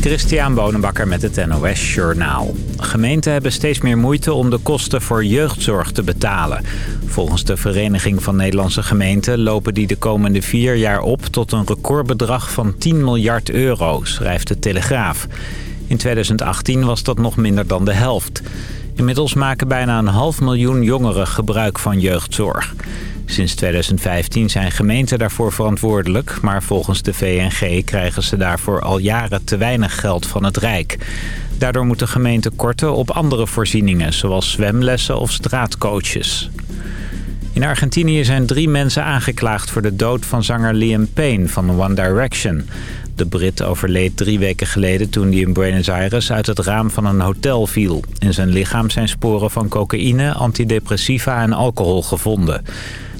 Christian Bonenbakker met het NOS Journaal. Gemeenten hebben steeds meer moeite om de kosten voor jeugdzorg te betalen. Volgens de Vereniging van Nederlandse Gemeenten lopen die de komende vier jaar op... tot een recordbedrag van 10 miljard euro, schrijft de Telegraaf. In 2018 was dat nog minder dan de helft. Inmiddels maken bijna een half miljoen jongeren gebruik van jeugdzorg. Sinds 2015 zijn gemeenten daarvoor verantwoordelijk... maar volgens de VNG krijgen ze daarvoor al jaren te weinig geld van het Rijk. Daardoor moeten gemeenten korten op andere voorzieningen... zoals zwemlessen of straatcoaches. In Argentinië zijn drie mensen aangeklaagd voor de dood van zanger Liam Payne van One Direction. De Brit overleed drie weken geleden toen hij in Buenos Aires uit het raam van een hotel viel. In zijn lichaam zijn sporen van cocaïne, antidepressiva en alcohol gevonden.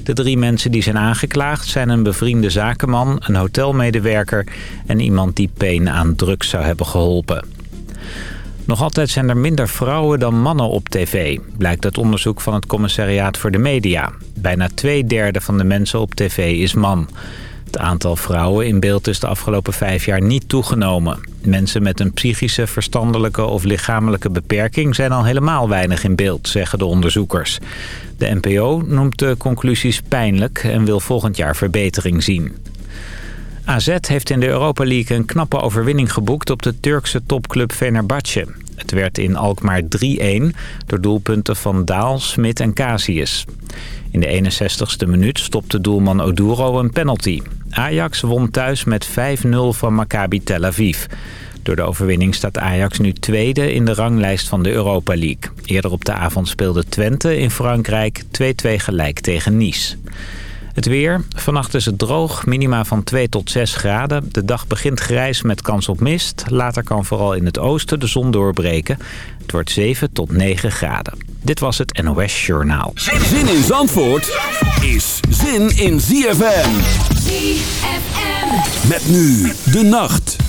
De drie mensen die zijn aangeklaagd zijn een bevriende zakenman, een hotelmedewerker en iemand die Payne aan drugs zou hebben geholpen. Nog altijd zijn er minder vrouwen dan mannen op tv, blijkt uit onderzoek van het Commissariaat voor de Media. Bijna twee derde van de mensen op tv is man. Het aantal vrouwen in beeld is de afgelopen vijf jaar niet toegenomen. Mensen met een psychische, verstandelijke of lichamelijke beperking zijn al helemaal weinig in beeld, zeggen de onderzoekers. De NPO noemt de conclusies pijnlijk en wil volgend jaar verbetering zien. AZ heeft in de Europa League een knappe overwinning geboekt op de Turkse topclub Fenerbahce. Het werd in Alkmaar 3-1 door doelpunten van Daal, Smit en Casius. In de 61ste minuut stopte doelman Oduro een penalty. Ajax won thuis met 5-0 van Maccabi Tel Aviv. Door de overwinning staat Ajax nu tweede in de ranglijst van de Europa League. Eerder op de avond speelde Twente in Frankrijk 2-2 gelijk tegen Nice. Het weer. Vannacht is het droog, minima van 2 tot 6 graden. De dag begint grijs met kans op mist. Later kan vooral in het oosten de zon doorbreken. Het wordt 7 tot 9 graden. Dit was het NOS Journaal. Zin in Zandvoort is zin in ZFM. ZFM. Met nu de nacht.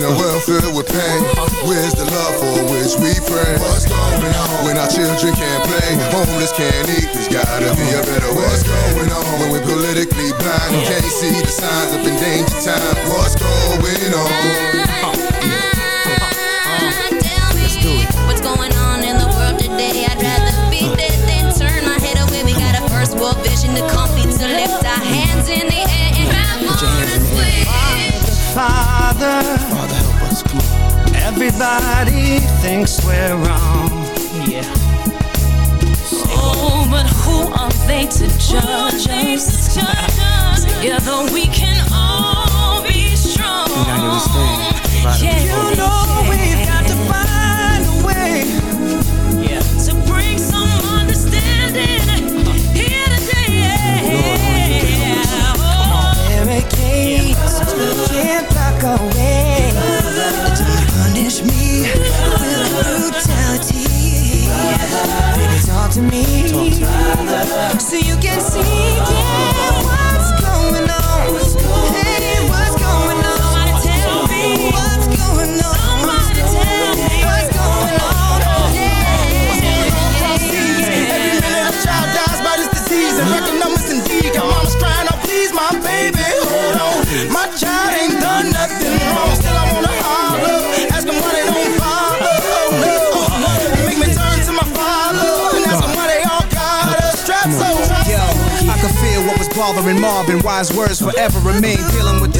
In a world filled with pain? Where's the love for which we pray? What's going on when our children can't play? Homeless can't eat. There's gotta be a better way. What's going on when we're politically blind? Can't see the signs of endangered time. What's going on? Father, Father help us. Come on. everybody thinks we're wrong. Yeah. Oh, but who are they to judge us? Together we can all be strong. You gotta understand. Everybody Yeah. You know to me. So you can see bothering Marvin. Wise words forever remain. Dealing with these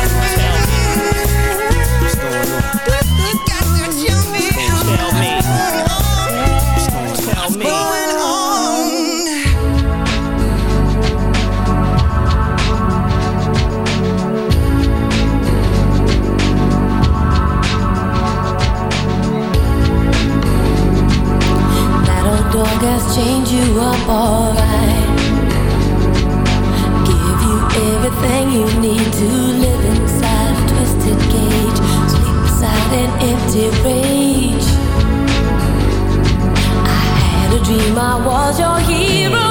Give you everything you need to live inside a twisted cage, sleep an empty rage. I had a dream I was your hero.